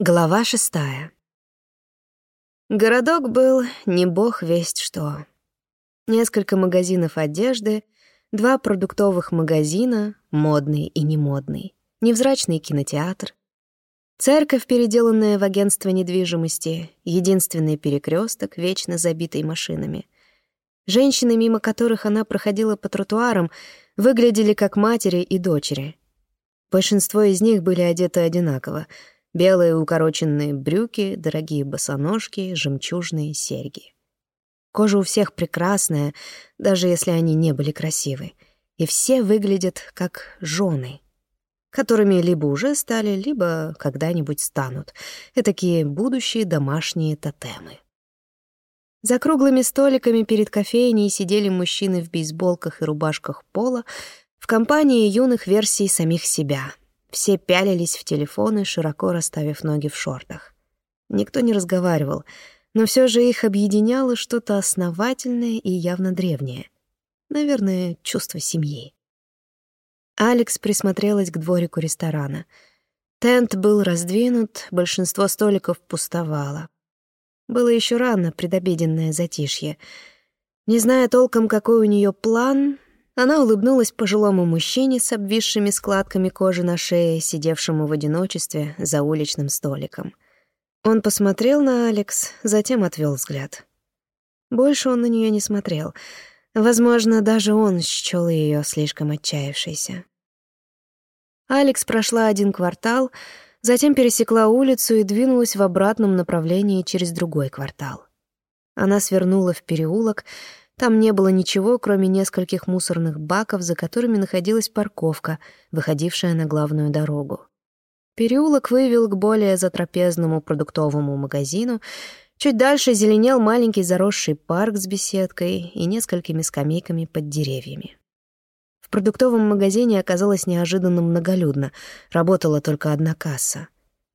Глава шестая. Городок был не бог весть что. Несколько магазинов одежды, два продуктовых магазина, модный и немодный, невзрачный кинотеатр, церковь, переделанная в агентство недвижимости, единственный перекресток, вечно забитый машинами. Женщины, мимо которых она проходила по тротуарам, выглядели как матери и дочери. Большинство из них были одеты одинаково — Белые укороченные брюки, дорогие босоножки, жемчужные серьги. Кожа у всех прекрасная, даже если они не были красивы. И все выглядят как жены, которыми либо уже стали, либо когда-нибудь станут. такие будущие домашние тотемы. За круглыми столиками перед кофейней сидели мужчины в бейсболках и рубашках пола в компании юных версий самих себя — все пялились в телефоны, широко расставив ноги в шортах. Никто не разговаривал, но все же их объединяло что-то основательное и явно древнее. Наверное, чувство семьи. Алекс присмотрелась к дворику ресторана. Тент был раздвинут, большинство столиков пустовало. Было еще рано, предобеденное затишье. Не зная толком, какой у нее план, она улыбнулась пожилому мужчине с обвисшими складками кожи на шее, сидевшему в одиночестве за уличным столиком. Он посмотрел на Алекс, затем отвел взгляд. Больше он на нее не смотрел. Возможно, даже он счёл ее слишком отчаявшейся. Алекс прошла один квартал, затем пересекла улицу и двинулась в обратном направлении через другой квартал. Она свернула в переулок, там не было ничего, кроме нескольких мусорных баков, за которыми находилась парковка, выходившая на главную дорогу. Переулок вывел к более затрапезному продуктовому магазину. Чуть дальше зеленел маленький заросший парк с беседкой и несколькими скамейками под деревьями. В продуктовом магазине оказалось неожиданно многолюдно. Работала только одна касса.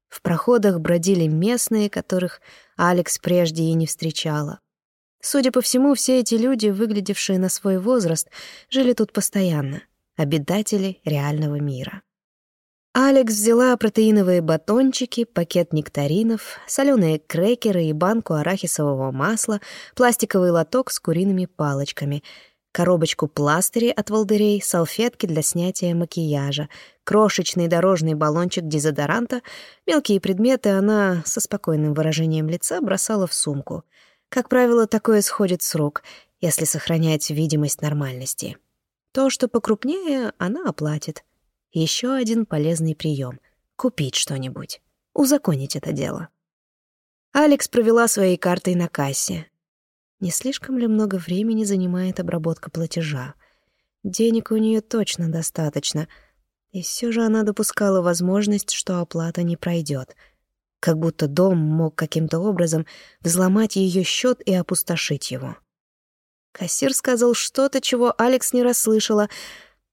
В проходах бродили местные, которых Алекс прежде и не встречала. Судя по всему, все эти люди, выглядевшие на свой возраст, жили тут постоянно, обитатели реального мира. Алекс взяла протеиновые батончики, пакет нектаринов, соленые крекеры и банку арахисового масла, пластиковый лоток с куриными палочками, коробочку пластырей от волдырей, салфетки для снятия макияжа, крошечный дорожный баллончик дезодоранта. Мелкие предметы она со спокойным выражением лица бросала в сумку — как правило, такое сходит с рук, если сохранять видимость нормальности. То, что покрупнее, она оплатит. Еще один полезный прием — купить что-нибудь, узаконить это дело. Алекс провела своей картой на кассе. Не слишком ли много времени занимает обработка платежа? Денег у нее точно достаточно, и все же она допускала возможность, что оплата не пройдет — как будто дом мог каким-то образом взломать ее счет и опустошить его. Кассир сказал что-то, чего Алекс не расслышала,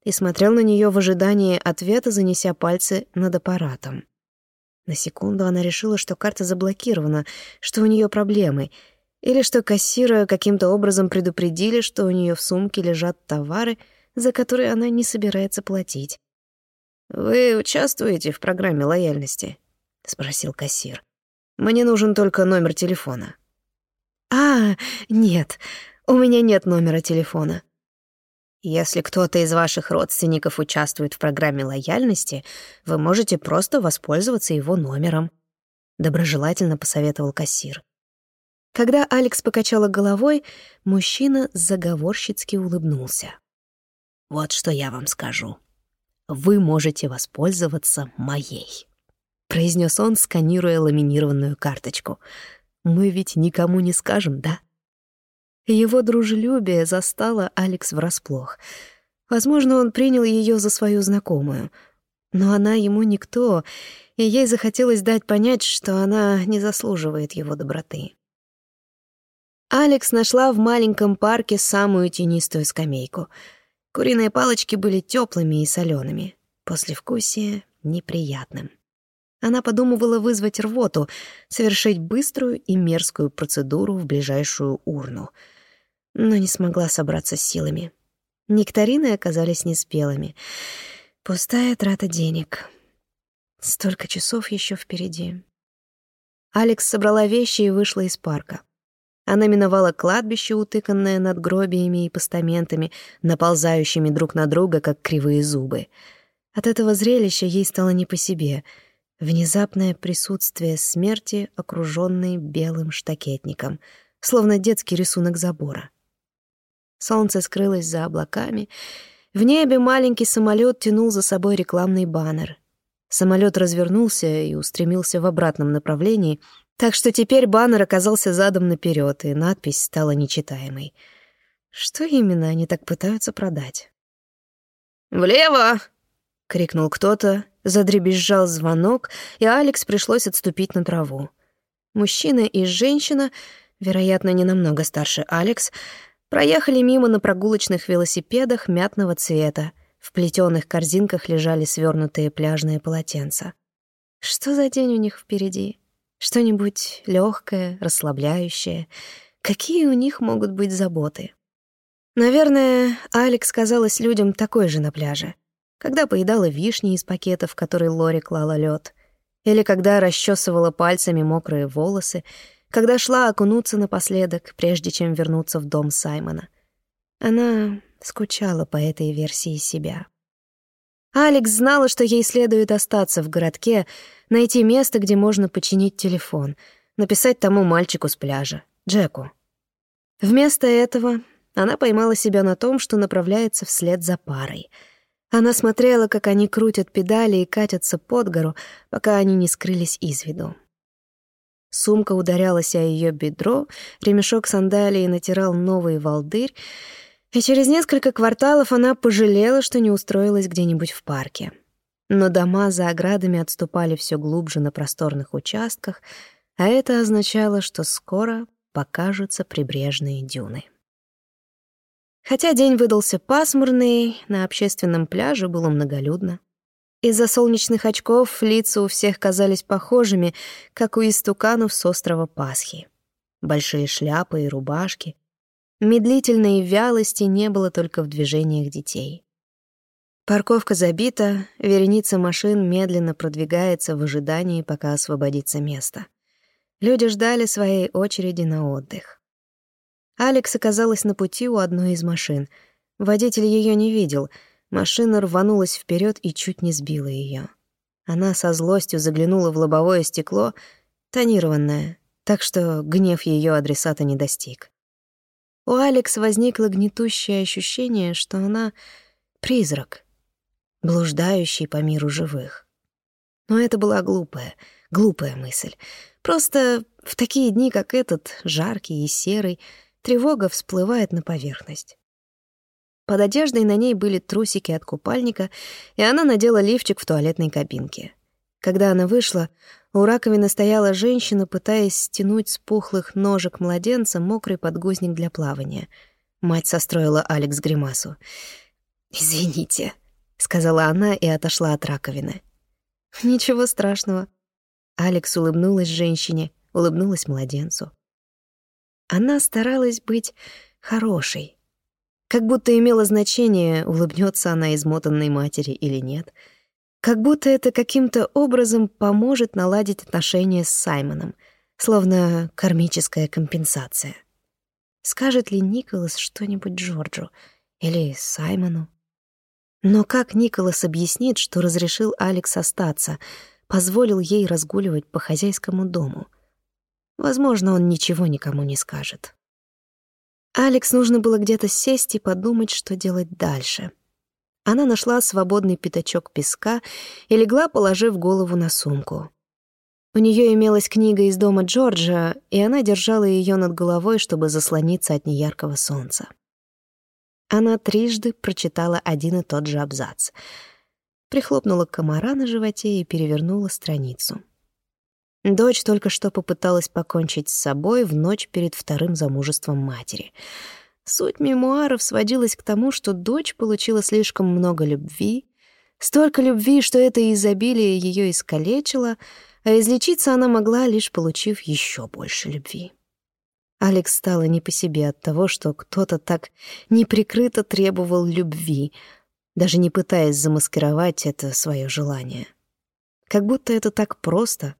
и смотрел на нее в ожидании ответа, занеся пальцы над аппаратом. На секунду она решила, что карта заблокирована, что у нее проблемы, или что кассира каким-то образом предупредили, что у нее в сумке лежат товары, за которые она не собирается платить. «Вы участвуете в программе лояльности?» — спросил кассир. «Мне нужен только номер телефона». «А, нет, у меня нет номера телефона». «Если кто-то из ваших родственников участвует в программе лояльности, вы можете просто воспользоваться его номером», — доброжелательно посоветовал кассир. Когда Алекс покачала головой, мужчина заговорщицки улыбнулся. «Вот что я вам скажу. Вы можете воспользоваться моей» произнес он, сканируя ламинированную карточку. Мы ведь никому не скажем, да? Его дружелюбие застало Алекс врасплох. Возможно, он принял ее за свою знакомую, но она ему никто, и ей захотелось дать понять, что она не заслуживает его доброты. Алекс нашла в маленьком парке самую тенистую скамейку. Куриные палочки были теплыми и солеными, послевкусие неприятным. Она подумывала вызвать рвоту, совершить быструю и мерзкую процедуру в ближайшую урну. Но не смогла собраться с силами. Нектарины оказались неспелыми. Пустая трата денег. Столько часов еще впереди. Алекс собрала вещи и вышла из парка. Она миновала кладбище, утыканное надгробиями и постаментами, наползающими друг на друга, как кривые зубы. От этого зрелища ей стало не по себе. Внезапное присутствие смерти, окружённой белым штакетником, словно детский рисунок забора. Солнце скрылось за облаками. В небе маленький самолет тянул за собой рекламный баннер. Самолет развернулся и устремился в обратном направлении, так что теперь баннер оказался задом наперед, и надпись стала нечитаемой. Что именно они так пытаются продать? «Влево!» — крикнул кто-то, задребезжал звонок, и Алекс пришлось отступить на траву. Мужчина и женщина, вероятно, не намного старше Алекс, проехали мимо на прогулочных велосипедах мятного цвета, в плетёных корзинках лежали свернутые пляжные полотенца. Что за день у них впереди? Что-нибудь легкое, расслабляющее? Какие у них могут быть заботы? Наверное, Алекс казалась людям такой же на пляже, когда поедала вишни из пакетов, в которые Лори клала лед, или когда расчесывала пальцами мокрые волосы, когда шла окунуться напоследок, прежде чем вернуться в дом Саймона. Она скучала по этой версии себя. Алекс знала, что ей следует остаться в городке, найти место, где можно починить телефон, написать тому мальчику с пляжа, Джеку. Вместо этого она поймала себя на том, что направляется вслед за парой. Она смотрела, как они крутят педали и катятся под гору, пока они не скрылись из виду. Сумка ударялась о ее бедро, ремешок сандалии натирал новый волдырь, и через несколько кварталов она пожалела, что не устроилась где-нибудь в парке. Но дома за оградами отступали все глубже на просторных участках, а это означало, что скоро покажутся прибрежные дюны. Хотя день выдался пасмурный, на общественном пляже было многолюдно. Из-за солнечных очков лица у всех казались похожими, как у истуканов с острова Пасхи. Большие шляпы и рубашки, Медлительной вялости не было только в движениях детей. Парковка забита, вереница машин медленно продвигается в ожидании, пока освободится место. Люди ждали своей очереди на отдых. Алекс оказалась на пути у одной из машин. Водитель ее не видел. Машина рванулась вперед и чуть не сбила ее. Она со злостью заглянула в лобовое стекло, тонированное, так что гнев ее адресата не достиг. У Алекс возникло гнетущее ощущение, что она — призрак, блуждающий по миру живых. Но это была глупая, глупая мысль. Просто в такие дни, как этот, жаркий и серый, тревога всплывает на поверхность. Под одеждой на ней были трусики от купальника, и она надела лифчик в туалетной кабинке. Когда она вышла, у раковины стояла женщина, пытаясь стянуть с пухлых ножек младенца мокрый подгузник для плавания. Мать состроила Алекс гримасу. «Извините», — сказала она и отошла от раковины. «Ничего страшного». Алекс улыбнулась женщине, улыбнулась младенцу. Она старалась быть хорошей. Как будто имело значение, улыбнется она измотанной матери или нет — как будто это каким-то образом поможет наладить отношения с Саймоном, словно кармическая компенсация. Скажет ли Николас что-нибудь Джорджу или Саймону? Но как Николас объяснит, что разрешил Алекс остаться, позволил ей разгуливать по хозяйскому дому? Возможно, он ничего никому не скажет. Алекс нужно было где-то сесть и подумать, что делать дальше — она нашла свободный пятачок песка и легла, положив голову на сумку. У нее имелась книга из дома Джорджа, и она держала ее над головой, чтобы заслониться от неяркого солнца. Она трижды прочитала один и тот же абзац. Прихлопнула комара на животе и перевернула страницу. Дочь только что попыталась покончить с собой в ночь перед вторым замужеством матери — Суть мемуаров сводилась к тому, что дочь получила слишком много любви, столько любви, что это изобилие ее искалечило, а излечиться она могла, лишь получив еще больше любви. Алекс стала не по себе от того, что кто-то так неприкрыто требовал любви, даже не пытаясь замаскировать это свое желание. Как будто это так просто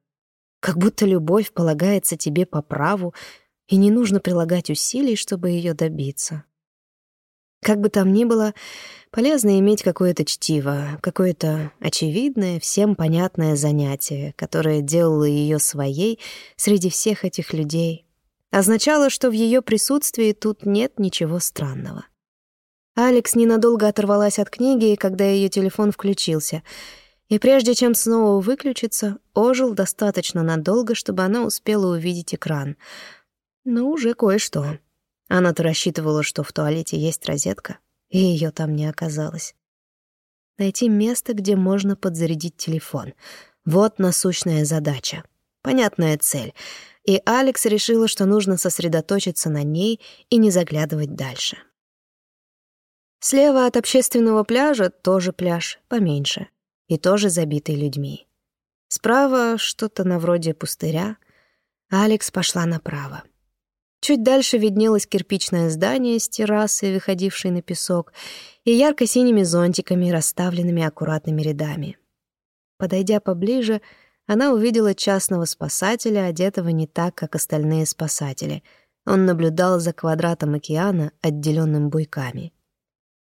Как будто любовь полагается тебе по праву, и не нужно прилагать усилий, чтобы ее добиться. Как бы там ни было, полезно иметь какое-то чтиво, какое-то очевидное, всем понятное занятие, которое делало ее своей среди всех этих людей. Означало, что в ее присутствии тут нет ничего странного. Алекс ненадолго оторвалась от книги, когда ее телефон включился, и прежде чем снова выключиться, ожил достаточно надолго, чтобы она успела увидеть экран. Ну, уже кое-что. Она-то рассчитывала, что в туалете есть розетка, и ее там не оказалось. Найти место, где можно подзарядить телефон. Вот насущная задача. Понятная цель. И Алекс решила, что нужно сосредоточиться на ней и не заглядывать дальше. Слева от общественного пляжа тоже пляж, поменьше, и тоже забитый людьми. Справа что-то на вроде пустыря. Алекс пошла направо. Чуть дальше виднелось кирпичное здание с террасой, выходившей на песок, и ярко-синими зонтиками, расставленными аккуратными рядами. Подойдя поближе, она увидела частного спасателя, одетого не так, как остальные спасатели. Он наблюдал за квадратом океана, отделенным буйками.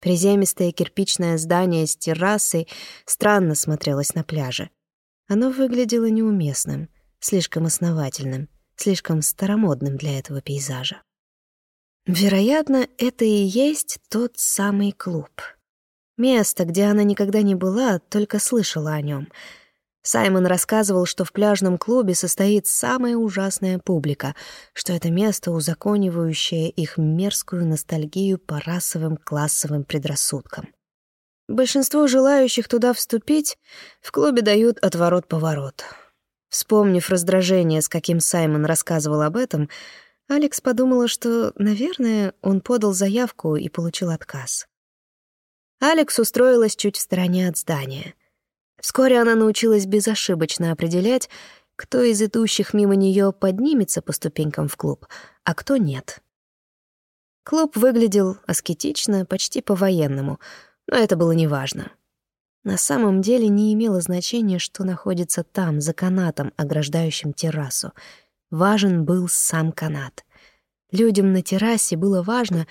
Приземистое кирпичное здание с террасой странно смотрелось на пляже. Оно выглядело неуместным, слишком основательным, слишком старомодным для этого пейзажа. Вероятно, это и есть тот самый клуб. Место, где она никогда не была, только слышала о нем — Саймон рассказывал, что в пляжном клубе состоит самая ужасная публика, что это место, узаконивающее их мерзкую ностальгию по расовым классовым предрассудкам. Большинство желающих туда вступить в клубе дают отворот-поворот. Вспомнив раздражение, с каким Саймон рассказывал об этом, Алекс подумала, что, наверное, он подал заявку и получил отказ. Алекс устроилась чуть в стороне от здания — Вскоре она научилась безошибочно определять, кто из идущих мимо нее поднимется по ступенькам в клуб, а кто нет. Клуб выглядел аскетично, почти по-военному, но это было неважно. На самом деле не имело значения, что находится там, за канатом, ограждающим террасу. Важен был сам канат. Людям на террасе было важно,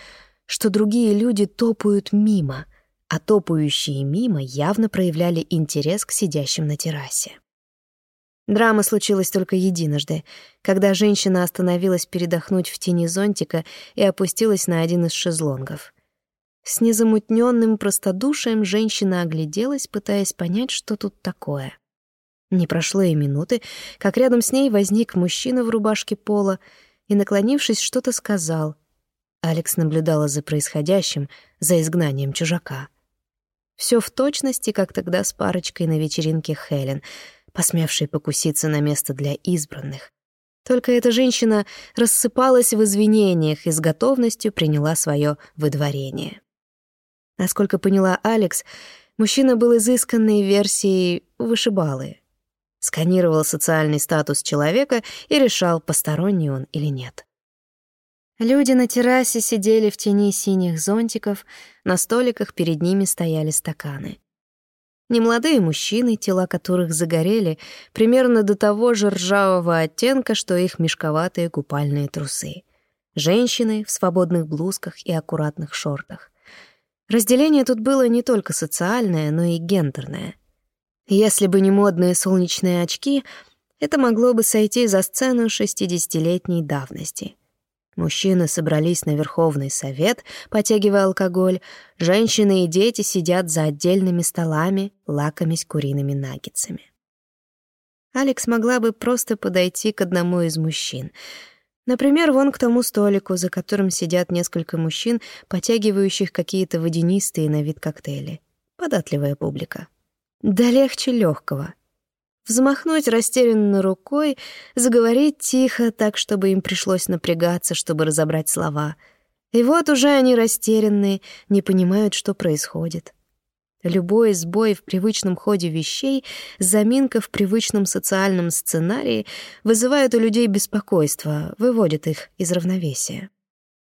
что другие люди топают мимо — а топающие мимо явно проявляли интерес к сидящим на террасе. Драма случилась только единожды, когда женщина остановилась передохнуть в тени зонтика и опустилась на один из шезлонгов. С незамутненным простодушием женщина огляделась, пытаясь понять, что тут такое. Не прошло и минуты, как рядом с ней возник мужчина в рубашке пола и, наклонившись, что-то сказал. Алекс наблюдала за происходящим, за изгнанием чужака. Все в точности, как тогда с парочкой на вечеринке Хелен, посмевшей покуситься на место для избранных. Только эта женщина рассыпалась в извинениях и с готовностью приняла свое выдворение. Насколько поняла Алекс, мужчина был изысканной версией вышибалы. Сканировал социальный статус человека и решал, посторонний он или нет. Люди на террасе сидели в тени синих зонтиков, на столиках перед ними стояли стаканы. Немолодые мужчины, тела которых загорели, примерно до того же ржавого оттенка, что их мешковатые купальные трусы. Женщины в свободных блузках и аккуратных шортах. Разделение тут было не только социальное, но и гендерное. Если бы не модные солнечные очки, это могло бы сойти за сцену шестидесятилетней давности — Мужчины собрались на Верховный Совет, потягивая алкоголь. Женщины и дети сидят за отдельными столами, лакомясь куриными наггетсами. Алекс могла бы просто подойти к одному из мужчин. Например, вон к тому столику, за которым сидят несколько мужчин, потягивающих какие-то водянистые на вид коктейли. Податливая публика. Да легче легкого взмахнуть растерянно рукой, заговорить тихо, так, чтобы им пришлось напрягаться, чтобы разобрать слова. И вот уже они растерянные, не понимают, что происходит. Любой сбой в привычном ходе вещей, заминка в привычном социальном сценарии вызывает у людей беспокойство, выводит их из равновесия.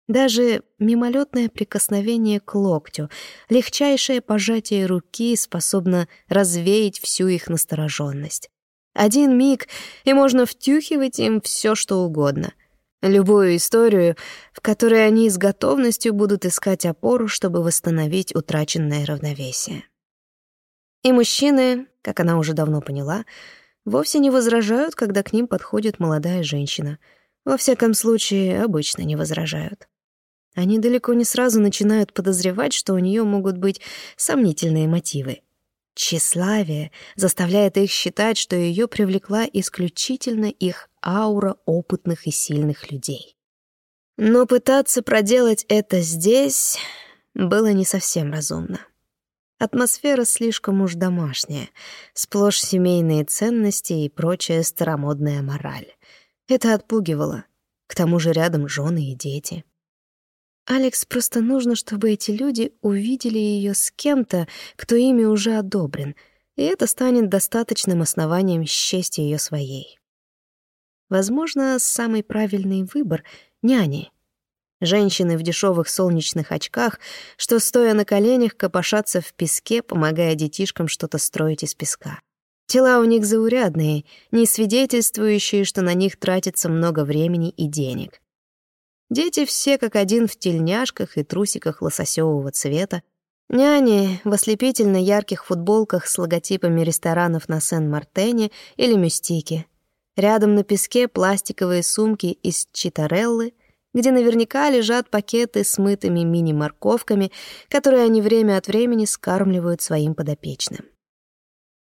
Даже мимолетное прикосновение к локтю, легчайшее пожатие руки способно развеять всю их настороженность. Один миг, и можно втюхивать им все, что угодно. Любую историю, в которой они с готовностью будут искать опору, чтобы восстановить утраченное равновесие. И мужчины, как она уже давно поняла, вовсе не возражают, когда к ним подходит молодая женщина. Во всяком случае, обычно не возражают. Они далеко не сразу начинают подозревать, что у нее могут быть сомнительные мотивы. Тщеславие заставляет их считать, что ее привлекла исключительно их аура опытных и сильных людей. Но пытаться проделать это здесь было не совсем разумно. Атмосфера слишком уж домашняя, сплошь семейные ценности и прочая старомодная мораль. Это отпугивало. К тому же рядом жены и дети. Алекс просто нужно, чтобы эти люди увидели ее с кем-то, кто ими уже одобрен, и это станет достаточным основанием счесть ее своей. Возможно, самый правильный выбор — няни. Женщины в дешевых солнечных очках, что, стоя на коленях, копошатся в песке, помогая детишкам что-то строить из песка. Тела у них заурядные, не свидетельствующие, что на них тратится много времени и денег. Дети все как один в тельняшках и трусиках лососевого цвета. Няни в ослепительно ярких футболках с логотипами ресторанов на Сен-Мартене или Мюстике. Рядом на песке пластиковые сумки из читареллы, где наверняка лежат пакеты с мытыми мини-морковками, которые они время от времени скармливают своим подопечным.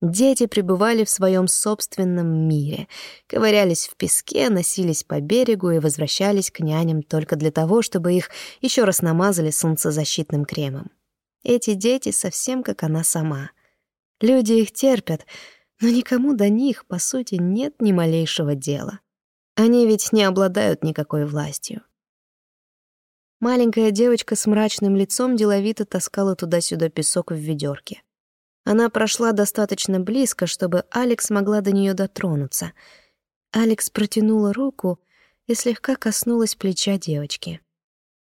Дети пребывали в своем собственном мире, ковырялись в песке, носились по берегу и возвращались к няням только для того, чтобы их еще раз намазали солнцезащитным кремом. Эти дети совсем как она сама. Люди их терпят, но никому до них, по сути, нет ни малейшего дела. Они ведь не обладают никакой властью. Маленькая девочка с мрачным лицом деловито таскала туда-сюда песок в ведерке. Она прошла достаточно близко, чтобы Алекс могла до нее дотронуться. Алекс протянула руку и слегка коснулась плеча девочки.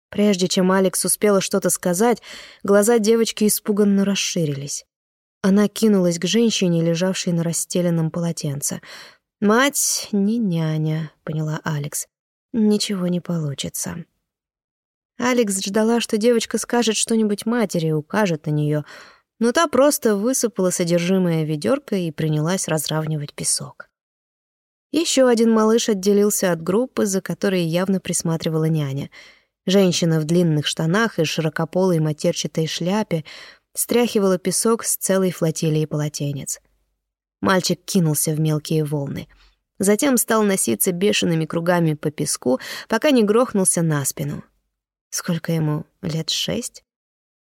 Прежде чем Алекс успела что-то сказать, глаза девочки испуганно расширились. Она кинулась к женщине, лежавшей на расстеленном полотенце. «Мать не няня», — поняла Алекс. «Ничего не получится». Алекс ждала, что девочка скажет что-нибудь матери и укажет на нее — но та просто высыпала содержимое ведерка и принялась разравнивать песок. Еще один малыш отделился от группы, за которой явно присматривала няня. Женщина в длинных штанах и широкополой матерчатой шляпе стряхивала песок с целой флотилии полотенец. Мальчик кинулся в мелкие волны. Затем стал носиться бешеными кругами по песку, пока не грохнулся на спину. Сколько ему? Лет шесть?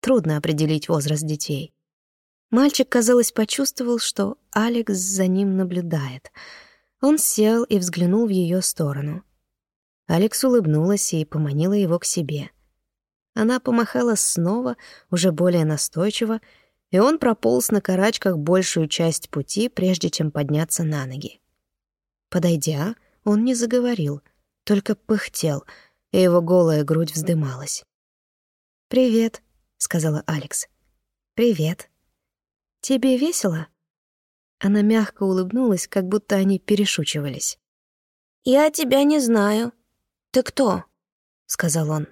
Трудно определить возраст детей. Мальчик, казалось, почувствовал, что Алекс за ним наблюдает. Он сел и взглянул в ее сторону. Алекс улыбнулась и поманила его к себе. Она помахала снова, уже более настойчиво, и он прополз на карачках большую часть пути, прежде чем подняться на ноги. Подойдя, он не заговорил, только пыхтел, и его голая грудь вздымалась. «Привет», — сказала Алекс. «Привет», «Тебе весело?» Она мягко улыбнулась, как будто они перешучивались. «Я тебя не знаю. Ты кто?» — сказал он.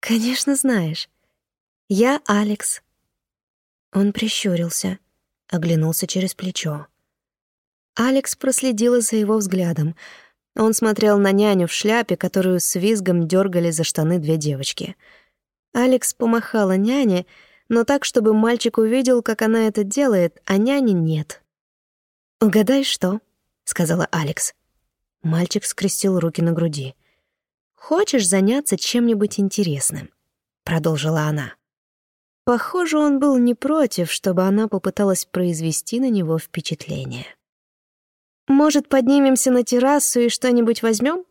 «Конечно знаешь. Я Алекс». Он прищурился, оглянулся через плечо. Алекс проследила за его взглядом. Он смотрел на няню в шляпе, которую с визгом дергали за штаны две девочки. Алекс помахала няне, но так, чтобы мальчик увидел, как она это делает, а няни нет. «Угадай, что?» — сказала Алекс. Мальчик скрестил руки на груди. «Хочешь заняться чем-нибудь интересным?» — продолжила она. Похоже, он был не против, чтобы она попыталась произвести на него впечатление. «Может, поднимемся на террасу и что-нибудь возьмем?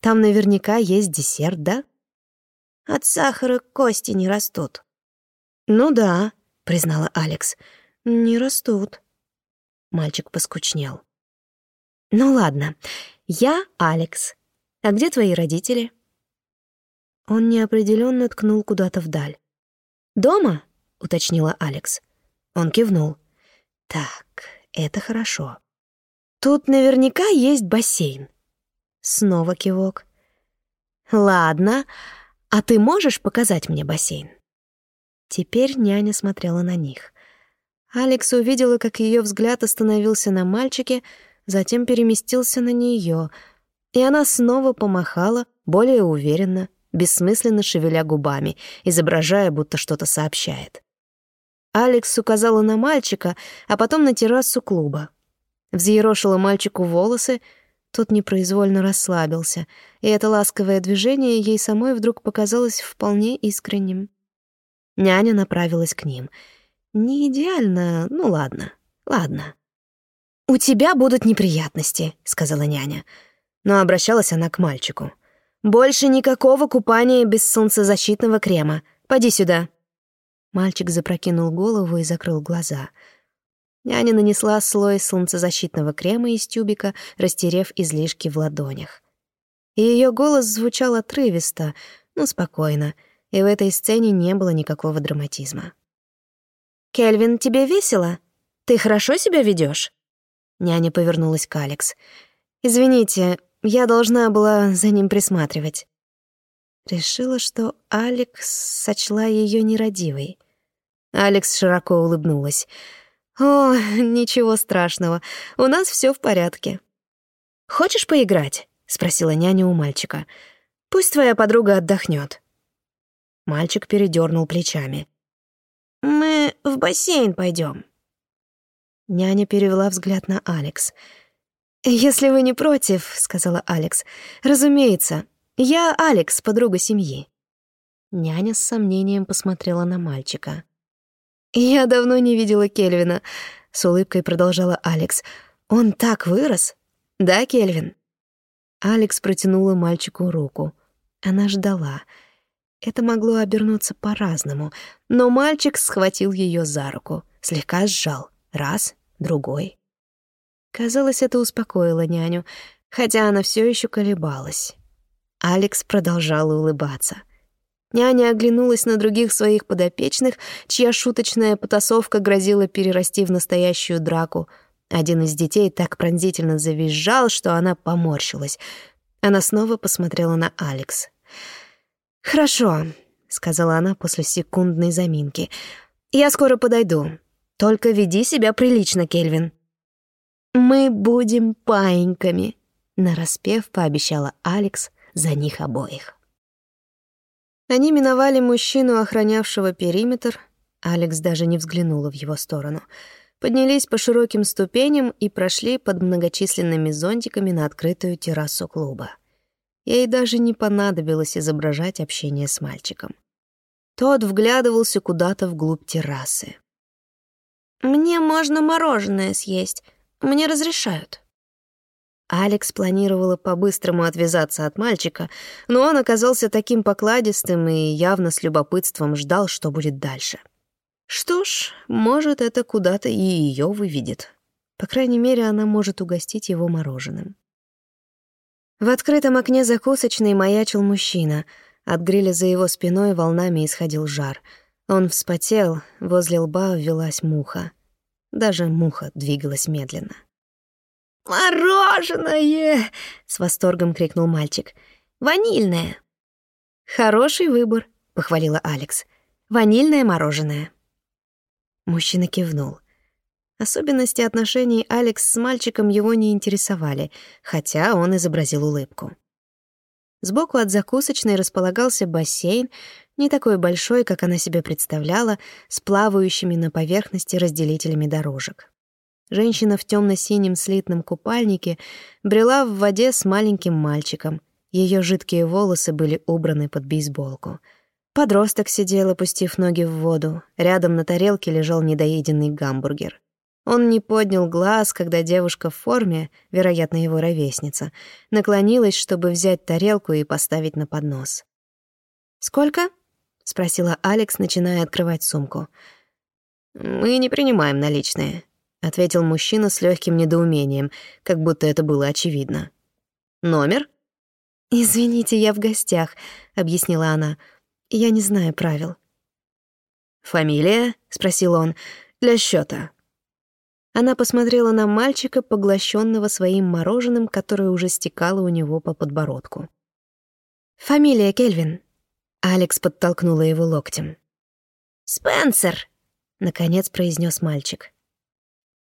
Там наверняка есть десерт, да?» «От сахара кости не растут», «Ну да», — признала Алекс. «Не растут». Мальчик поскучнел. «Ну ладно, я Алекс. А где твои родители?» Он неопределенно ткнул куда-то вдаль. «Дома?» — уточнила Алекс. Он кивнул. «Так, это хорошо. Тут наверняка есть бассейн. Снова кивок. Ладно, а ты можешь показать мне бассейн? Теперь няня смотрела на них. Алекс увидела, как ее взгляд остановился на мальчике, затем переместился на нее, и она снова помахала, более уверенно, бессмысленно шевеля губами, изображая, будто что-то сообщает. Алекс указала на мальчика, а потом на террасу клуба. Взъерошила мальчику волосы, тот непроизвольно расслабился, и это ласковое движение ей самой вдруг показалось вполне искренним. Няня направилась к ним — не идеально, ну ладно, ладно. «У тебя будут неприятности», — сказала няня. Но обращалась она к мальчику. «Больше никакого купания без солнцезащитного крема. Поди сюда». Мальчик запрокинул голову и закрыл глаза. Няня нанесла слой солнцезащитного крема из тюбика, растерев излишки в ладонях. Ее голос звучал отрывисто, но спокойно, и в этой сцене не было никакого драматизма. «Кельвин, тебе весело? Ты хорошо себя ведешь? Няня повернулась к Алекс. «Извините, я должна была за ним присматривать». Решила, что Алекс сочла ее нерадивой. Алекс широко улыбнулась. «О, ничего страшного, у нас все в порядке». «Хочешь поиграть?» — спросила няня у мальчика. «Пусть твоя подруга отдохнет. Мальчик передернул плечами. «Мы в бассейн пойдем. Няня перевела взгляд на Алекс. «Если вы не против», — сказала Алекс, — «разумеется, я Алекс, подруга семьи». Няня с сомнением посмотрела на мальчика. «Я давно не видела Кельвина», — с улыбкой продолжала Алекс. «Он так вырос. Да, Кельвин?» Алекс протянула мальчику руку. Она ждала — это могло обернуться по-разному, но мальчик схватил ее за руку, слегка сжал. Раз, другой. Казалось, это успокоило няню, хотя она все еще колебалась. Алекс продолжала улыбаться. Няня оглянулась на других своих подопечных, чья шуточная потасовка грозила перерасти в настоящую драку. Один из детей так пронзительно завизжал, что она поморщилась. Она снова посмотрела на Алекс. «Хорошо», — сказала она после секундной заминки. «Я скоро подойду. Только веди себя прилично, Кельвин». «Мы будем паиньками», — нараспев пообещала Алекс за них обоих. Они миновали мужчину, охранявшего периметр. Алекс даже не взглянула в его сторону. Поднялись по широким ступеням и прошли под многочисленными зонтиками на открытую террасу клуба. Ей даже не понадобилось изображать общение с мальчиком. Тот вглядывался куда-то вглубь террасы. «Мне можно мороженое съесть. Мне разрешают». Алекс планировала по-быстрому отвязаться от мальчика, но он оказался таким покладистым и явно с любопытством ждал, что будет дальше. Что ж, может, это куда-то и ее выведет. По крайней мере, она может угостить его мороженым. В открытом окне закусочной маячил мужчина. От гриля за его спиной волнами исходил жар. Он вспотел, возле лба ввелась муха. Даже муха двигалась медленно. «Мороженое!» — с восторгом крикнул мальчик. «Ванильное!» «Хороший выбор», — похвалила Алекс. «Ванильное мороженое». Мужчина кивнул. Особенности отношений Алекс с мальчиком его не интересовали, хотя он изобразил улыбку. Сбоку от закусочной располагался бассейн, не такой большой, как она себе представляла, с плавающими на поверхности разделителями дорожек. Женщина в темно-синем слитном купальнике брела в воде с маленьким мальчиком. Ее жидкие волосы были убраны под бейсболку. Подросток сидел, опустив ноги в воду. Рядом на тарелке лежал недоеденный гамбургер. Он не поднял глаз, когда девушка в форме, вероятно, его ровесница, наклонилась, чтобы взять тарелку и поставить на поднос. «Сколько?» — спросила Алекс, начиная открывать сумку. «Мы не принимаем наличные», — ответил мужчина с легким недоумением, как будто это было очевидно. «Номер?» «Извините, я в гостях», — объяснила она. «Я не знаю правил». «Фамилия?» — спросил он. «Для счета. Она посмотрела на мальчика, поглощенного своим мороженым, которое уже стекало у него по подбородку. «Фамилия Кельвин», — Алекс подтолкнула его локтем. «Спенсер», — наконец произнес мальчик.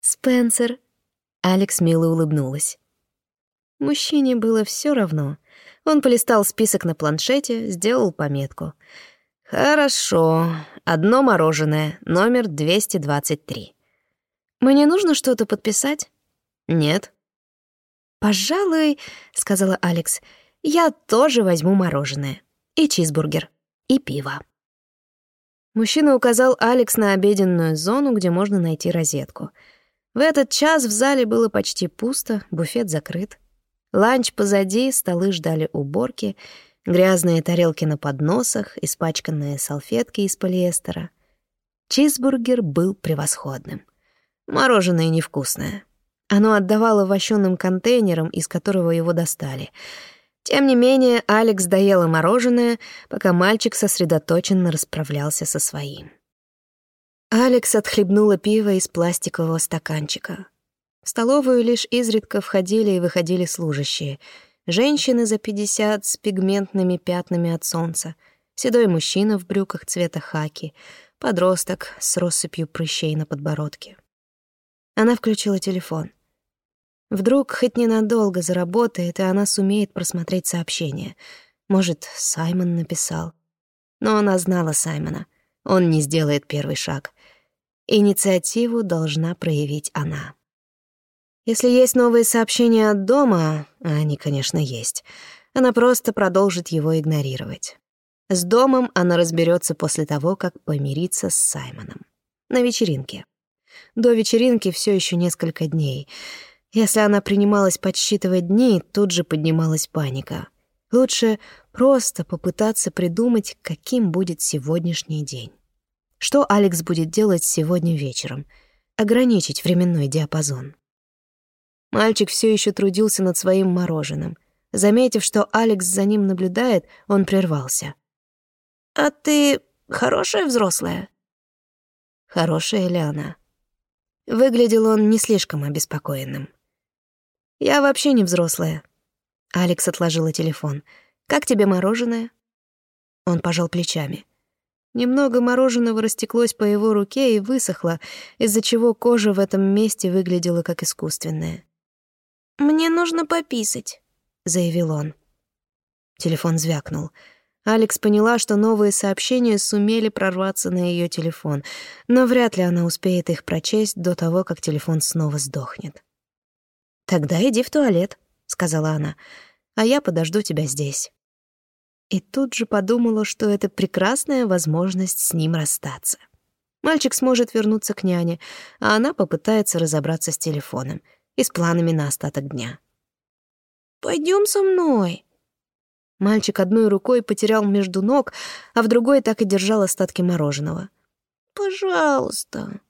«Спенсер», — Алекс мило улыбнулась. Мужчине было все равно. Он полистал список на планшете, сделал пометку. «Хорошо. Одно мороженое, номер 223». Мне нужно что-то подписать? Нет. Пожалуй, сказала Алекс. Я тоже возьму мороженое и чизбургер и пиво. Мужчина указал Алекс на обеденную зону, где можно найти розетку. В этот час в зале было почти пусто, буфет закрыт. Ланч позади, столы ждали уборки, грязные тарелки на подносах, испачканные салфетки из полиэстера. Чизбургер был превосходным. Мороженое невкусное. Оно отдавало вощёным контейнерам, из которого его достали. Тем не менее, Алекс доела мороженое, пока мальчик сосредоточенно расправлялся со своим. Алекс отхлебнула пиво из пластикового стаканчика. В столовую лишь изредка входили и выходили служащие. Женщины за пятьдесят с пигментными пятнами от солнца, седой мужчина в брюках цвета хаки, подросток с россыпью прыщей на подбородке. Она включила телефон. Вдруг хоть ненадолго заработает, и она сумеет просмотреть сообщение. Может, Саймон написал. Но она знала Саймона. Он не сделает первый шаг. Инициативу должна проявить она. Если есть новые сообщения от дома, а они, конечно, есть, она просто продолжит его игнорировать. С домом она разберется после того, как помирится с Саймоном. На вечеринке. До вечеринки все еще несколько дней. Если она принималась подсчитывать дни, тут же поднималась паника. Лучше просто попытаться придумать, каким будет сегодняшний день. Что Алекс будет делать сегодня вечером? Ограничить временной диапазон. Мальчик все еще трудился над своим мороженым. Заметив, что Алекс за ним наблюдает, он прервался. «А ты хорошая взрослая?» Хорошая ли она? Выглядел он не слишком обеспокоенным. «Я вообще не взрослая». Алекс отложила телефон. «Как тебе мороженое?» Он пожал плечами. Немного мороженого растеклось по его руке и высохло, из-за чего кожа в этом месте выглядела как искусственная. «Мне нужно пописать», — заявил он. Телефон звякнул — Алекс поняла, что новые сообщения сумели прорваться на ее телефон, но вряд ли она успеет их прочесть до того, как телефон снова сдохнет. «Тогда иди в туалет», — сказала она, — «а я подожду тебя здесь». И тут же подумала, что это прекрасная возможность с ним расстаться. Мальчик сможет вернуться к няне, а она попытается разобраться с телефоном и с планами на остаток дня. «Пойдем со мной», Мальчик одной рукой потерял между ног, а в другой так и держал остатки мороженого. «Пожалуйста».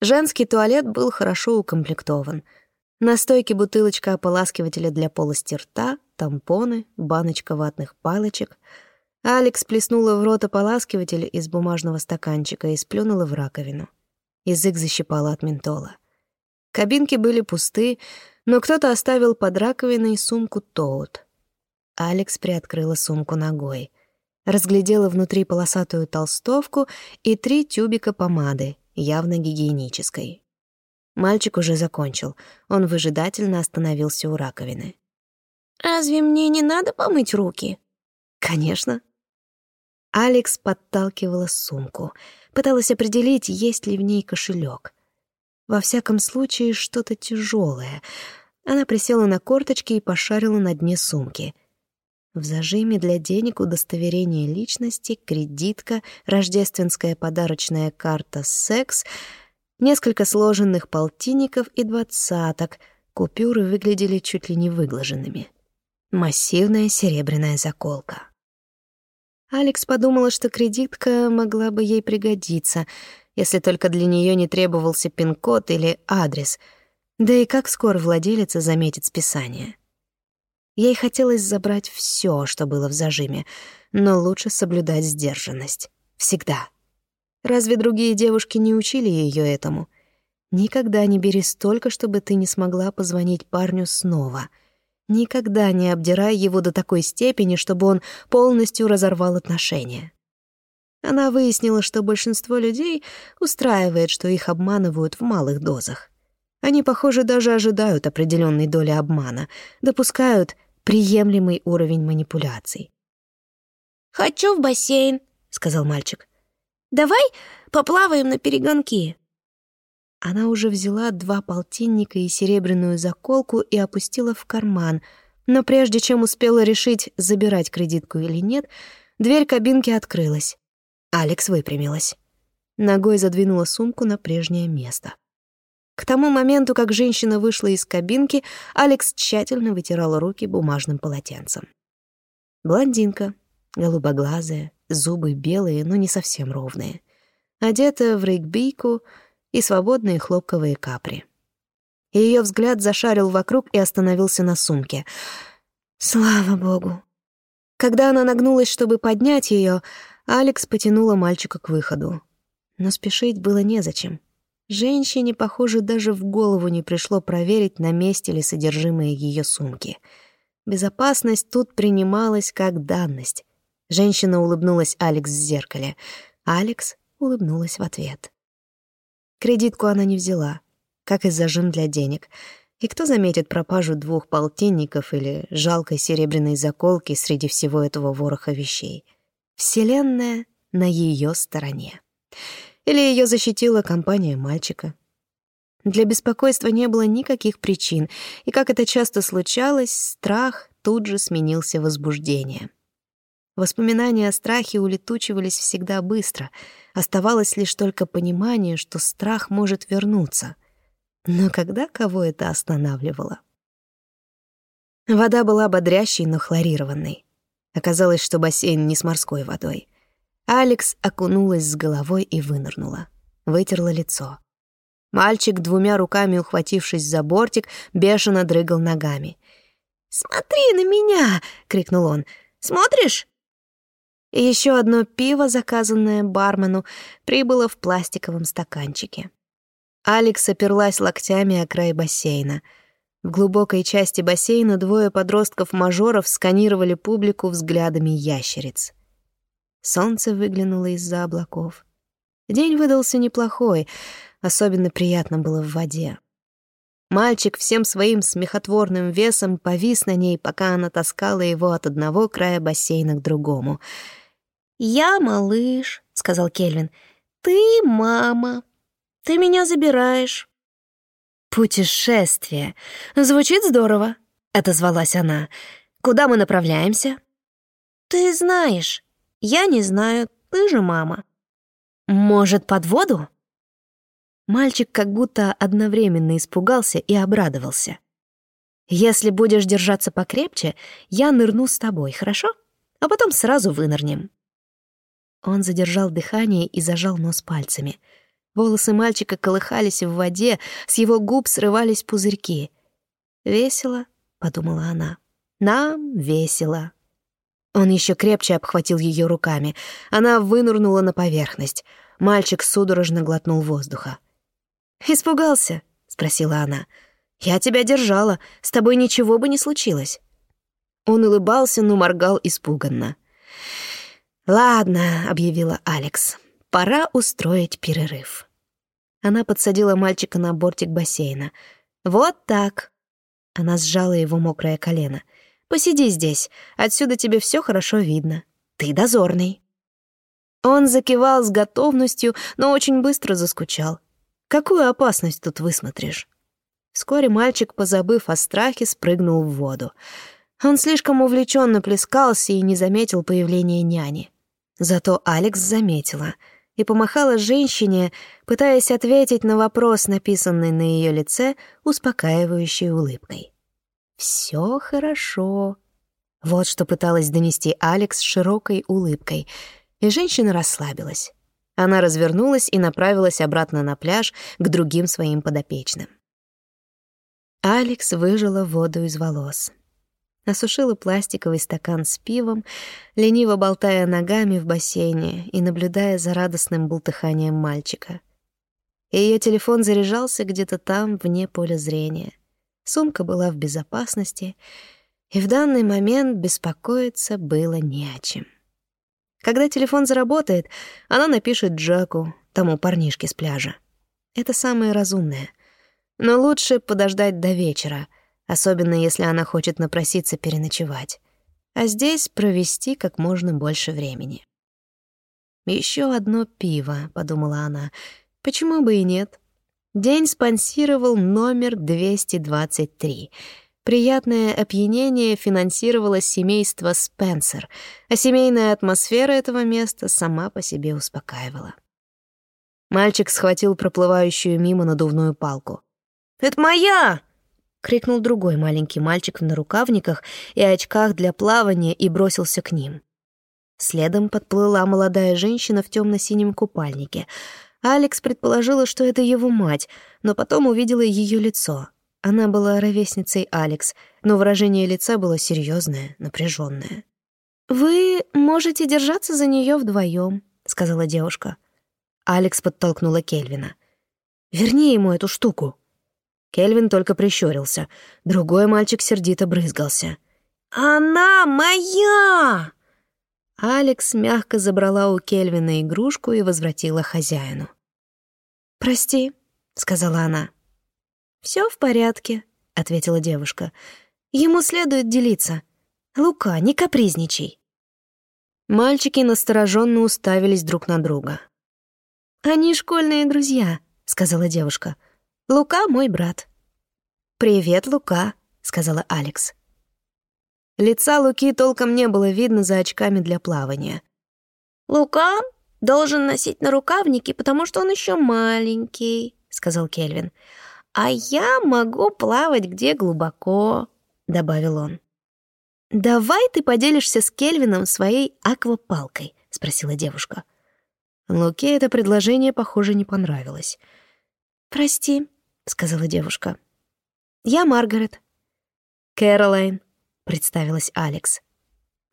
Женский туалет был хорошо укомплектован. На стойке бутылочка ополаскивателя для полости рта, тампоны, баночка ватных палочек. Алекс плеснула в рот ополаскиватель из бумажного стаканчика и сплюнула в раковину. Язык защипала от ментола. Кабинки были пусты, но кто-то оставил под раковиной сумку Тоут. Алекс приоткрыла сумку ногой. Разглядела внутри полосатую толстовку и три тюбика помады, явно гигиенической. Мальчик уже закончил. Он выжидательно остановился у раковины. «Разве мне не надо помыть руки?» «Конечно». Алекс подталкивала сумку. Пыталась определить, есть ли в ней кошелек. Во всяком случае, что-то тяжелое. Она присела на корточки и пошарила на дне сумки — в зажиме для денег удостоверение личности, кредитка, рождественская подарочная карта «Секс», несколько сложенных полтинников и двадцаток. Купюры выглядели чуть ли не выглаженными. Массивная серебряная заколка. Алекс подумала, что кредитка могла бы ей пригодиться, если только для нее не требовался пин-код или адрес. Да и как скоро владелица заметит списание. Ей хотелось забрать все, что было в зажиме, но лучше соблюдать сдержанность. Всегда. Разве другие девушки не учили ее этому? Никогда не бери столько, чтобы ты не смогла позвонить парню снова. Никогда не обдирай его до такой степени, чтобы он полностью разорвал отношения. Она выяснила, что большинство людей устраивает, что их обманывают в малых дозах. Они, похоже, даже ожидают определенной доли обмана, допускают приемлемый уровень манипуляций. «Хочу в бассейн», — сказал мальчик. «Давай поплаваем на перегонки». Она уже взяла два полтинника и серебряную заколку и опустила в карман, но прежде чем успела решить, забирать кредитку или нет, дверь кабинки открылась. Алекс выпрямилась. Ногой задвинула сумку на прежнее место. К тому моменту, как женщина вышла из кабинки, Алекс тщательно вытирала руки бумажным полотенцем. Блондинка, голубоглазая, зубы белые, но не совсем ровные. Одета в рейкбийку и свободные хлопковые капри. Ее взгляд зашарил вокруг и остановился на сумке. Слава богу. Когда она нагнулась, чтобы поднять ее, Алекс потянула мальчика к выходу. Но спешить было незачем. Женщине, похоже, даже в голову не пришло проверить, на месте ли содержимое ее сумки. Безопасность тут принималась как данность. Женщина улыбнулась Алекс в зеркале. Алекс улыбнулась в ответ. Кредитку она не взяла, как и зажим для денег. И кто заметит пропажу двух полтинников или жалкой серебряной заколки среди всего этого вороха вещей? Вселенная на ее стороне. Или ее защитила компания мальчика. Для беспокойства не было никаких причин, и, как это часто случалось, страх тут же сменился возбуждением. Воспоминания о страхе улетучивались всегда быстро. Оставалось лишь только понимание, что страх может вернуться. Но когда кого это останавливало? Вода была бодрящей, но хлорированной. Оказалось, что бассейн не с морской водой. Алекс окунулась с головой и вынырнула. Вытерла лицо. Мальчик, двумя руками ухватившись за бортик, бешено дрыгал ногами. «Смотри на меня!» — крикнул он. «Смотришь?» еще одно пиво, заказанное бармену, прибыло в пластиковом стаканчике. Алекс оперлась локтями о край бассейна. В глубокой части бассейна двое подростков-мажоров сканировали публику взглядами ящериц. Солнце выглянуло из-за облаков. День выдался неплохой, особенно приятно было в воде. Мальчик всем своим смехотворным весом повис на ней, пока она таскала его от одного края бассейна к другому — «Я малыш», — сказал Кельвин. «Ты мама. Ты меня забираешь». «Путешествие. Звучит здорово», — отозвалась она. «Куда мы направляемся?» «Ты знаешь. Я не знаю. Ты же мама». «Может, под воду?» Мальчик как будто одновременно испугался и обрадовался. «Если будешь держаться покрепче, я нырну с тобой, хорошо? А потом сразу вынырнем». Он задержал дыхание и зажал нос пальцами. Волосы мальчика колыхались в воде, с его губ срывались пузырьки. «Весело», — подумала она. «Нам весело». Он еще крепче обхватил ее руками. Она вынырнула на поверхность. Мальчик судорожно глотнул воздуха. «Испугался?» — спросила она. «Я тебя держала. С тобой ничего бы не случилось». Он улыбался, но моргал испуганно. «Ладно», — объявила Алекс, — «пора устроить перерыв». Она подсадила мальчика на бортик бассейна. «Вот так». Она сжала его мокрое колено. «Посиди здесь, отсюда тебе все хорошо видно. Ты дозорный». Он закивал с готовностью, но очень быстро заскучал. Какую опасность тут высмотришь? Вскоре мальчик, позабыв о страхе, спрыгнул в воду. Он слишком увлеченно плескался и не заметил появления няни. Зато Алекс заметила и помахала женщине, пытаясь ответить на вопрос, написанный на ее лице, успокаивающей улыбкой. «Все хорошо». Вот что пыталась донести Алекс с широкой улыбкой, и женщина расслабилась. Она развернулась и направилась обратно на пляж к другим своим подопечным. Алекс выжила воду из волос осушила пластиковый стакан с пивом, лениво болтая ногами в бассейне и наблюдая за радостным бултыханием мальчика. ее телефон заряжался где-то там, вне поля зрения. Сумка была в безопасности, и в данный момент беспокоиться было не о чем. Когда телефон заработает, она напишет Джаку, тому парнишке с пляжа. Это самое разумное. Но лучше подождать до вечера, особенно если она хочет напроситься переночевать. А здесь провести как можно больше времени. Еще одно пиво», — подумала она. «Почему бы и нет?» День спонсировал номер 223. Приятное опьянение финансировало семейство Спенсер, а семейная атмосфера этого места сама по себе успокаивала. Мальчик схватил проплывающую мимо надувную палку. «Это моя!» — крикнул другой маленький мальчик в нарукавниках и очках для плавания и бросился к ним. Следом подплыла молодая женщина в темно-синем купальнике. Алекс предположила, что это его мать, но потом увидела ее лицо. Она была ровесницей Алекс, но выражение лица было серьезное, напряженное. «Вы можете держаться за нее вдвоем», — сказала девушка. Алекс подтолкнула Кельвина. «Верни ему эту штуку». Кельвин только прищурился. Другой мальчик сердито брызгался. «Она моя!» Алекс мягко забрала у Кельвина игрушку и возвратила хозяину. «Прости», — сказала она. «Всё в порядке», — ответила девушка. «Ему следует делиться. Лука, не капризничай». Мальчики настороженно уставились друг на друга. «Они школьные друзья», — сказала девушка. «Лука — мой брат». «Привет, Лука», — сказала Алекс. Лица Луки толком не было видно за очками для плавания. «Лука должен носить на рукавники, потому что он еще маленький», — сказал Кельвин. «А я могу плавать где глубоко», — добавил он. «Давай ты поделишься с Кельвином своей аквапалкой», — спросила девушка. Луке это предложение, похоже, не понравилось. «Прости», — сказала девушка. «Я Маргарет». «Кэролайн», — представилась Алекс.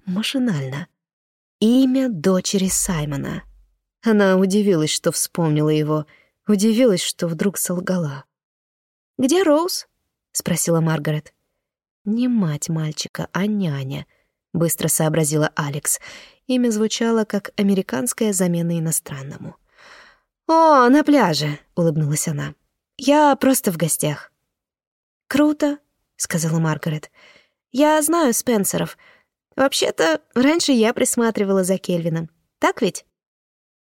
Машинально. Имя дочери Саймона. Она удивилась, что вспомнила его, удивилась, что вдруг солгала. «Где Роуз?» — спросила Маргарет. «Не мать мальчика, а няня», — быстро сообразила Алекс. Имя звучало как американская замена иностранному. «О, на пляже», — улыбнулась она. «Я просто в гостях». «Круто», — сказала Маргарет. Я знаю Спенсеров. Вообще-то, раньше я присматривала за Кельвином. Так ведь?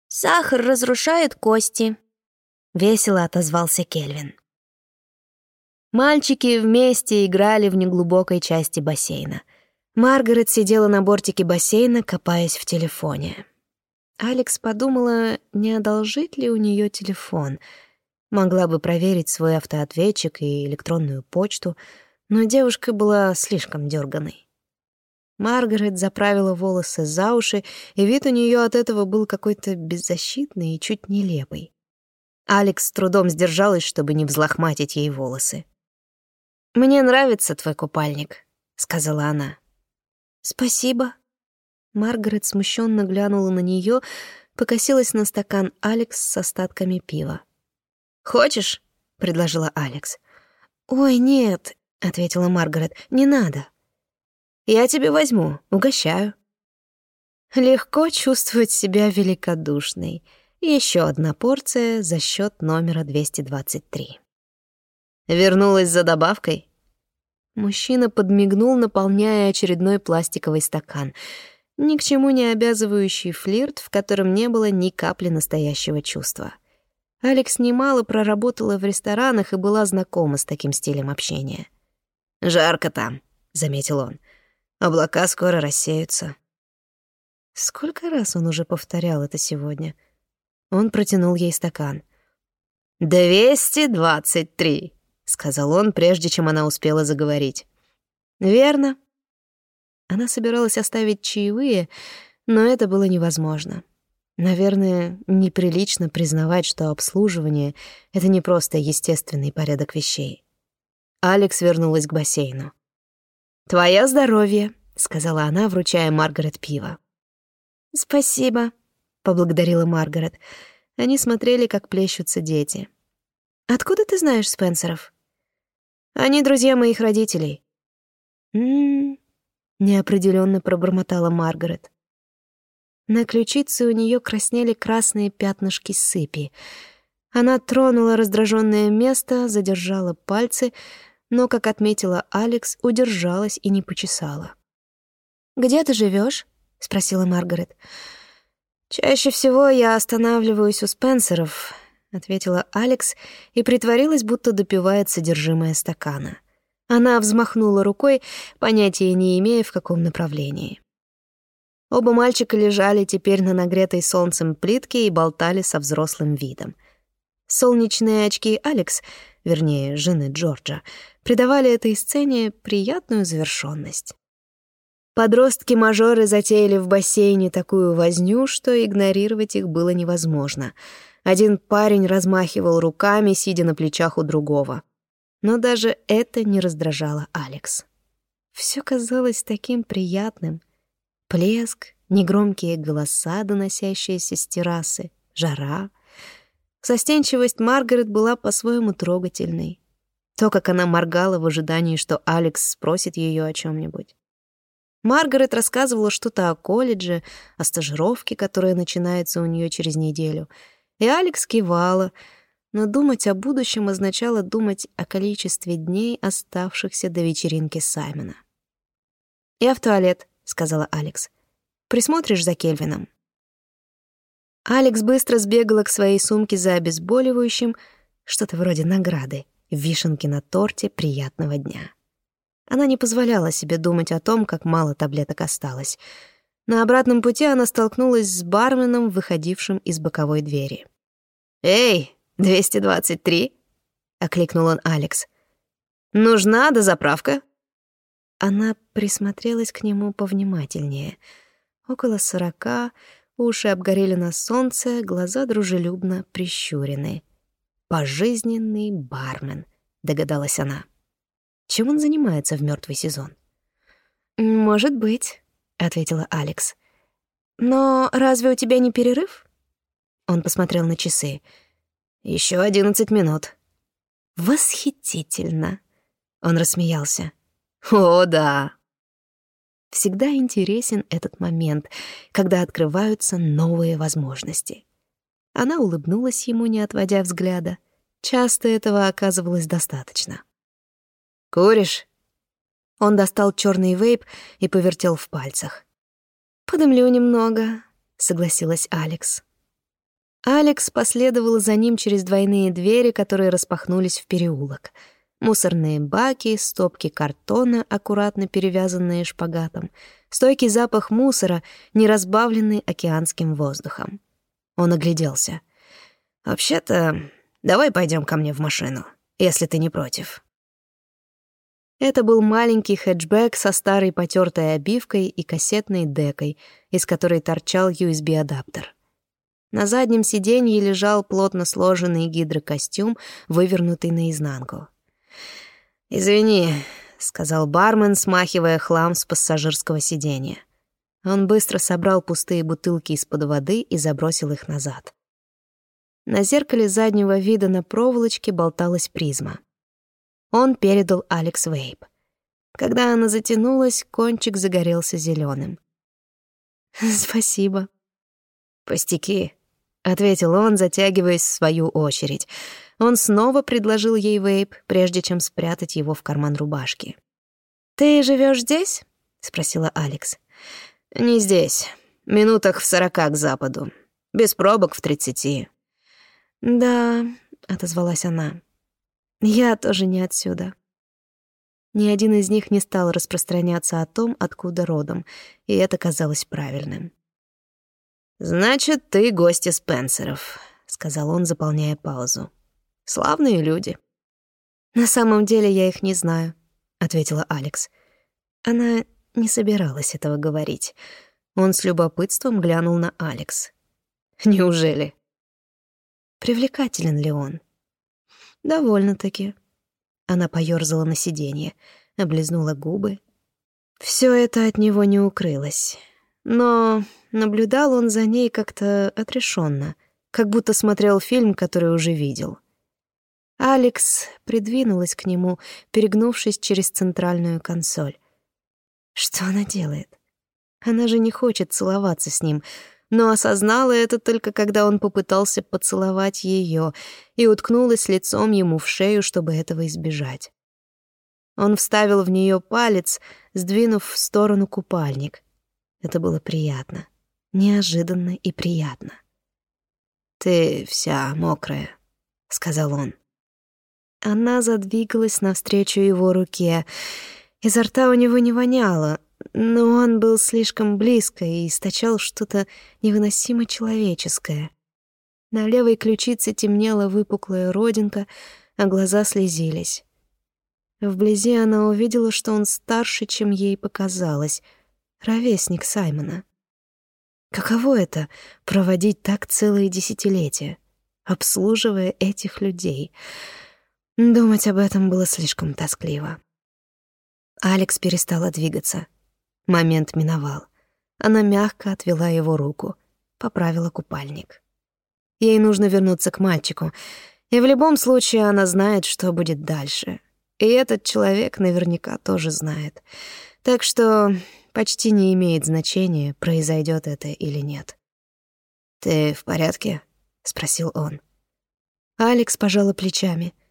Сахар разрушает кости. Весело отозвался Кельвин. Мальчики вместе играли в неглубокой части бассейна. Маргарет сидела на бортике бассейна, копаясь в телефоне. Алекс подумала, не одолжить ли у нее телефон. Могла бы проверить свой автоответчик и электронную почту — но девушка была слишком дерганой. Маргарет заправила волосы за уши, и вид у нее от этого был какой-то беззащитный и чуть нелепый. Алекс с трудом сдержалась, чтобы не взлохматить ей волосы. «Мне нравится твой купальник», — сказала она. «Спасибо». Маргарет смущенно глянула на нее, покосилась на стакан Алекс с остатками пива. «Хочешь?» — предложила Алекс. «Ой, нет, — ответила Маргарет. «Не надо. Я тебе возьму, угощаю». Легко чувствовать себя великодушной. Еще одна порция за счет номера 223. Вернулась за добавкой? Мужчина подмигнул, наполняя очередной пластиковый стакан. Ни к чему не обязывающий флирт, в котором не было ни капли настоящего чувства. Алекс немало проработала в ресторанах и была знакома с таким стилем общения. «Жарко там», — заметил он. «Облака скоро рассеются». Сколько раз он уже повторял это сегодня? Он протянул ей стакан. «Двести двадцать три», — сказал он, прежде чем она успела заговорить. «Верно». Она собиралась оставить чаевые, но это было невозможно. Наверное, неприлично признавать, что обслуживание — это не просто естественный порядок вещей. Алекс вернулась к бассейну. «Твое здоровье», — сказала она, вручая Маргарет пиво. «Спасибо», — поблагодарила Маргарет. Они смотрели, как плещутся дети. «Откуда ты знаешь Спенсеров?» «Они друзья моих родителей». «М-м-м», неопределенно пробормотала Маргарет. На ключице у нее краснели красные пятнышки сыпи. Она тронула раздраженное место, задержала пальцы, но, как отметила Алекс, удержалась и не почесала. «Где ты живешь? спросила Маргарет. «Чаще всего я останавливаюсь у Спенсеров», — ответила Алекс и притворилась, будто допивает содержимое стакана. Она взмахнула рукой, понятия не имея, в каком направлении. Оба мальчика лежали теперь на нагретой солнцем плитке и болтали со взрослым видом. Солнечные очки Алекс, вернее, жены Джорджа, придавали этой сцене приятную завершенность. Подростки-мажоры затеяли в бассейне такую возню, что игнорировать их было невозможно. Один парень размахивал руками, сидя на плечах у другого. Но даже это не раздражало Алекс. Все казалось таким приятным. Плеск, негромкие голоса, доносящиеся с террасы, жара. Застенчивость Маргарет была по-своему трогательной. То, как она моргала в ожидании, что Алекс спросит ее о чем нибудь Маргарет рассказывала что-то о колледже, о стажировке, которая начинается у нее через неделю. И Алекс кивала, но думать о будущем означало думать о количестве дней, оставшихся до вечеринки Саймона. «Я в туалет», — сказала Алекс. «Присмотришь за Кельвином?» Алекс быстро сбегала к своей сумке за обезболивающим, что-то вроде награды, вишенки на торте приятного дня. Она не позволяла себе думать о том, как мало таблеток осталось. На обратном пути она столкнулась с барменом, выходившим из боковой двери. «Эй, 223?» — окликнул он Алекс. «Нужна дозаправка?» Она присмотрелась к нему повнимательнее. Около сорока, уши обгорели на солнце, глаза дружелюбно прищурены. «Пожизненный бармен», — догадалась она. Чем он занимается в мертвый сезон? «Может быть», — ответила Алекс. «Но разве у тебя не перерыв?» Он посмотрел на часы. Еще одиннадцать минут». «Восхитительно!» Он рассмеялся. «О, да!» Всегда интересен этот момент, когда открываются новые возможности. Она улыбнулась ему, не отводя взгляда. Часто этого оказывалось достаточно. «Куришь?» Он достал черный вейп и повертел в пальцах. «Подымлю немного», — согласилась Алекс. Алекс последовала за ним через двойные двери, которые распахнулись в переулок. Мусорные баки, стопки картона, аккуратно перевязанные шпагатом, стойкий запах мусора, не разбавленный океанским воздухом. Он огляделся. «Вообще-то, давай пойдем ко мне в машину, если ты не против». Это был маленький хэтчбэк со старой потертой обивкой и кассетной декой, из которой торчал USB-адаптер. На заднем сиденье лежал плотно сложенный гидрокостюм, вывернутый наизнанку. «Извини», — сказал бармен, смахивая хлам с пассажирского сиденья. Он быстро собрал пустые бутылки из-под воды и забросил их назад. На зеркале заднего вида на проволочке болталась призма. Он передал Алекс Вейп. Когда она затянулась, кончик загорелся зеленым. «Спасибо». «Пустяки», — ответил он, затягиваясь в свою очередь. Он снова предложил ей вейп, прежде чем спрятать его в карман рубашки. «Ты живешь здесь?» — спросила Алекс. «Не здесь. Минутах в сорока к западу. Без пробок в тридцати». «Да», — отозвалась она. Я тоже не отсюда. Ни один из них не стал распространяться о том, откуда родом, и это казалось правильным. «Значит, ты гостья Спенсеров», — сказал он, заполняя паузу. «Славные люди». «На самом деле я их не знаю», — ответила Алекс. Она не собиралась этого говорить. Он с любопытством глянул на Алекс. «Неужели?» Привлекателен ли он? «Довольно-таки». Она поёрзала на сиденье, облизнула губы. Все это от него не укрылось. Но наблюдал он за ней как-то отрешенно, как будто смотрел фильм, который уже видел. Алекс придвинулась к нему, перегнувшись через центральную консоль. Что она делает? Она же не хочет целоваться с ним, но осознала это только когда он попытался поцеловать ее и уткнулась лицом ему в шею, чтобы этого избежать. Он вставил в нее палец, сдвинув в сторону купальник. Это было приятно, неожиданно и приятно. «Ты вся мокрая», — сказал он. Она задвигалась навстречу его руке. Изо рта у него не воняло, но он был слишком близко и источал что-то невыносимо человеческое. На левой ключице темнела выпуклая родинка, а глаза слезились. Вблизи она увидела, что он старше, чем ей показалось, ровесник Саймона. Каково это — проводить так целые десятилетия, обслуживая этих людей — Думать об этом было слишком тоскливо. Алекс перестала двигаться. Момент миновал. Она мягко отвела его руку, поправила купальник. Ей нужно вернуться к мальчику, и в любом случае она знает, что будет дальше. И этот человек наверняка тоже знает. Так что почти не имеет значения, произойдет это или нет. «Ты в порядке?» — спросил он. Алекс пожала плечами —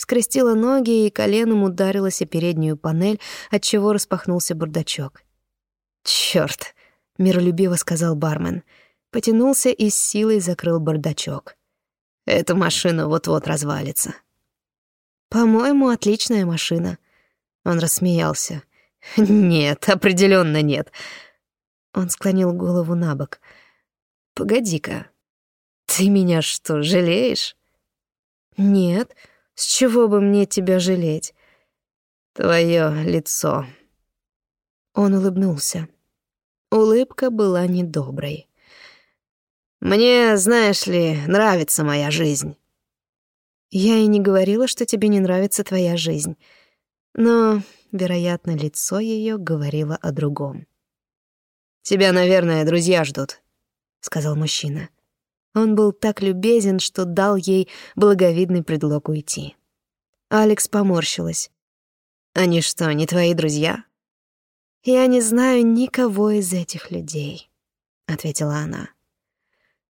скрестила ноги и коленом ударилась о переднюю панель, отчего распахнулся бардачок. «Чёрт!» — миролюбиво сказал бармен. Потянулся и с силой закрыл бардачок. «Эта машина вот-вот развалится». «По-моему, отличная машина». Он рассмеялся. «Нет, определенно нет». Он склонил голову на бок. «Погоди-ка, ты меня что, жалеешь?» «Нет, с чего бы мне тебя жалеть? Твое лицо. Он улыбнулся. Улыбка была недоброй. Мне, знаешь ли, нравится моя жизнь. Я и не говорила, что тебе не нравится твоя жизнь. Но, вероятно, лицо ее говорило о другом. Тебя, наверное, друзья ждут, сказал мужчина. Он был так любезен, что дал ей благовидный предлог уйти. Алекс поморщилась. «Они что, не твои друзья?» «Я не знаю никого из этих людей», — ответила она.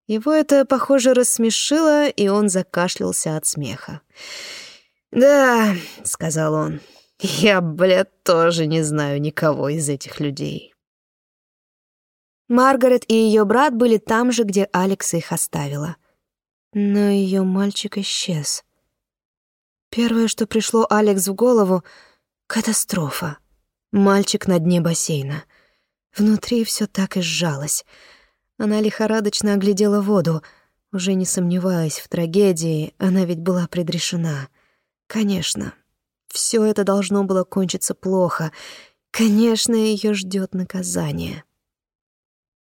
Его это, похоже, рассмешило, и он закашлялся от смеха. «Да», — сказал он, — «я, блядь, тоже не знаю никого из этих людей». Маргарет и ее брат были там же, где Алекс их оставила. Но ее мальчик исчез. Первое, что пришло Алекс в голову — катастрофа. Мальчик на дне бассейна. Внутри все так и сжалось. Она лихорадочно оглядела воду. Уже не сомневаясь в трагедии, она ведь была предрешена. Конечно, все это должно было кончиться плохо. Конечно, ее ждет наказание.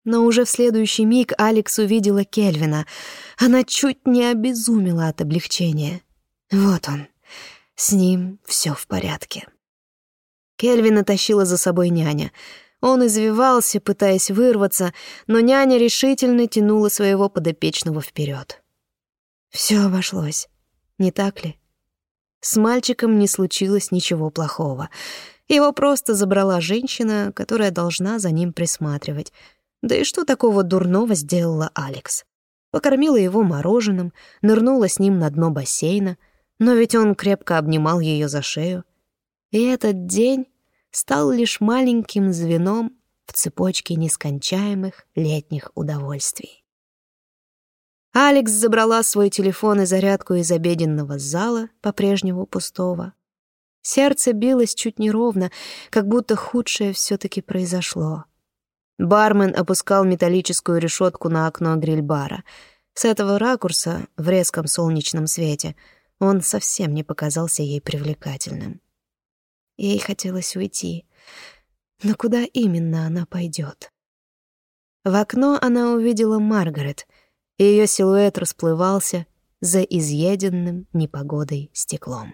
Но уже в следующий миг Алекс увидела Кельвина. Она чуть не обезумела от облегчения. Вот он. С ним все в порядке. Кельвина тащила за собой няня. Он извивался, пытаясь вырваться, но няня решительно тянула своего подопечного вперед. Все обошлось, не так ли? С мальчиком не случилось ничего плохого. Его просто забрала женщина, которая должна за ним присматривать — да и что такого дурного сделала Алекс? Покормила его мороженым, нырнула с ним на дно бассейна, но ведь он крепко обнимал ее за шею. И этот день стал лишь маленьким звеном в цепочке нескончаемых летних удовольствий. Алекс забрала свой телефон и зарядку из обеденного зала, по-прежнему пустого. Сердце билось чуть неровно, как будто худшее все таки произошло — Бармен опускал металлическую решетку на окно гриль-бара. С этого ракурса, в резком солнечном свете, он совсем не показался ей привлекательным. Ей хотелось уйти. Но куда именно она пойдет? В окно она увидела Маргарет. Ее силуэт расплывался за изъеденным непогодой стеклом.